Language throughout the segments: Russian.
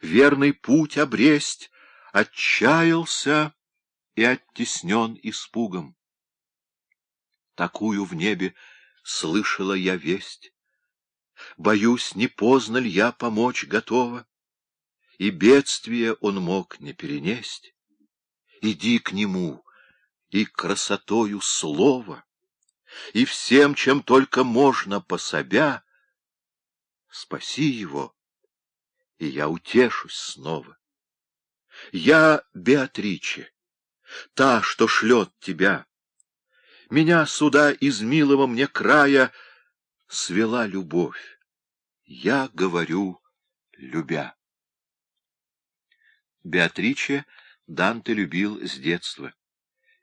верный путь обресть, отчаялся и оттеснен испугом. Такую в небе слышала я весть. Боюсь, не поздно ли я помочь готова, и бедствие он мог не перенесть. Иди к нему, и красотою слова, и всем, чем только можно пособя, спаси его, и я утешусь снова. Я Беатриче, та, что шлет тебя. Меня сюда из милого мне края свела любовь. Я говорю, любя. Беатриче Данте любил с детства,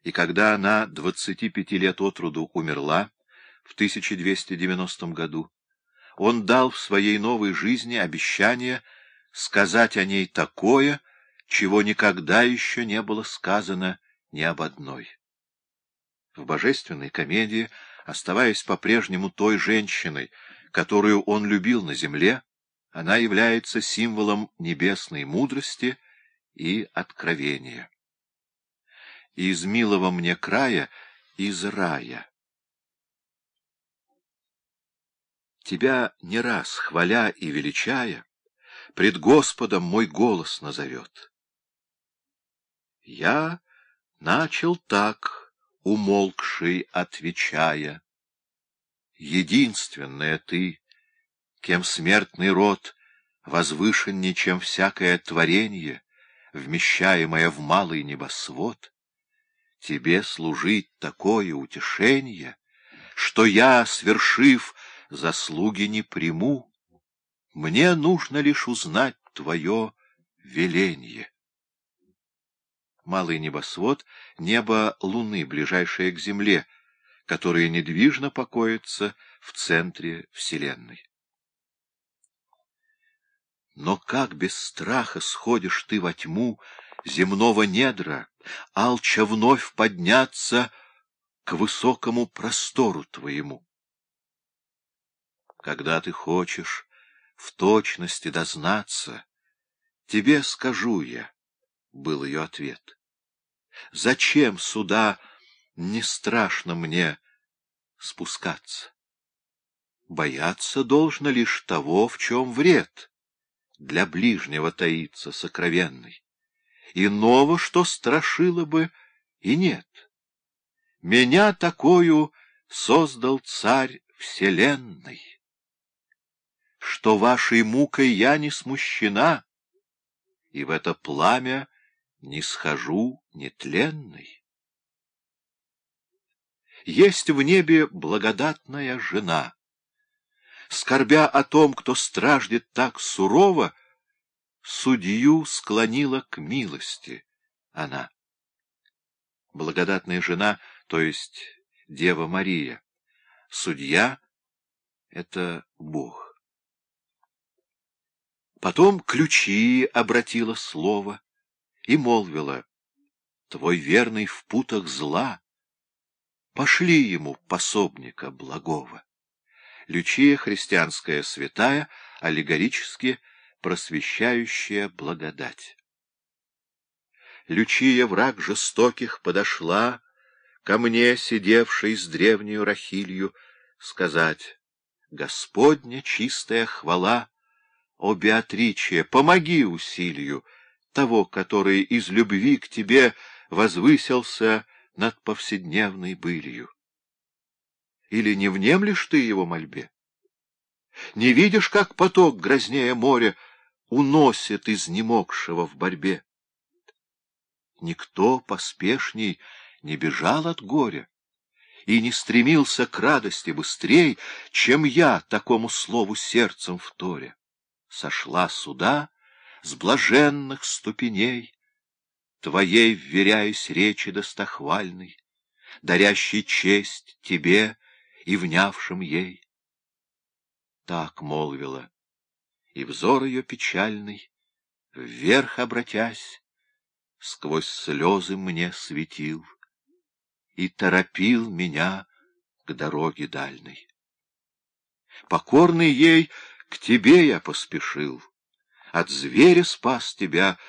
и когда она двадцати пяти лет от роду умерла в 1290 году, он дал в своей новой жизни обещание сказать о ней такое, чего никогда еще не было сказано ни об одной. В божественной комедии, оставаясь по-прежнему той женщиной, которую он любил на земле, она является символом небесной мудрости и откровения. Из милого мне края, из рая. Тебя не раз, хваля и величая, пред Господом мой голос назовет. Я начал так, умолкший, отвечая. Единственная ты, кем смертный род возвышеннее, чем всякое творение, вмещаемое в малый небосвод, тебе служить такое утешение, что я, свершив, заслуги не приму. Мне нужно лишь узнать твое веление. Малый небосвод — небо Луны, ближайшее к Земле, которое недвижно покоится в центре Вселенной. Но как без страха сходишь ты во тьму земного недра, алча вновь подняться к высокому простору твоему? Когда ты хочешь в точности дознаться, тебе скажу я, — был ее ответ. Зачем сюда не страшно мне спускаться? Бояться должно лишь того, в чем вред. Для ближнего таится сокровенный. Иного, что страшило бы, и нет. Меня такую создал царь вселенной. Что вашей мукой я не смущена, и в это пламя не схожу нетленный. Есть в небе благодатная жена. Скорбя о том, кто страждет так сурово, судью склонила к милости она. Благодатная жена, то есть Дева Мария. Судья — это Бог. Потом ключи обратила слово и молвила, «Твой верный в путах зла, пошли ему пособника благого». Лючия христианская святая, аллегорически просвещающая благодать. Лючия, враг жестоких, подошла ко мне, сидевшей с древнею Рахилью, сказать, «Господня чистая хвала, о Беатриче, помоги усилию, того, который из любви к тебе возвысился над повседневной былью? Или не внемлешь ты его мольбе? Не видишь, как поток, грознее моря, уносит изнемогшего в борьбе? Никто поспешней не бежал от горя и не стремился к радости быстрей, чем я такому слову сердцем вторя. Сошла сюда — с блаженных ступеней, Твоей вверяюсь речи достохвальной, Дарящей честь тебе и внявшим ей. Так молвила, и взор ее печальный, Вверх обратясь, сквозь слезы мне светил И торопил меня к дороге дальной. Покорный ей к тебе я поспешил, от зверя спас тебя,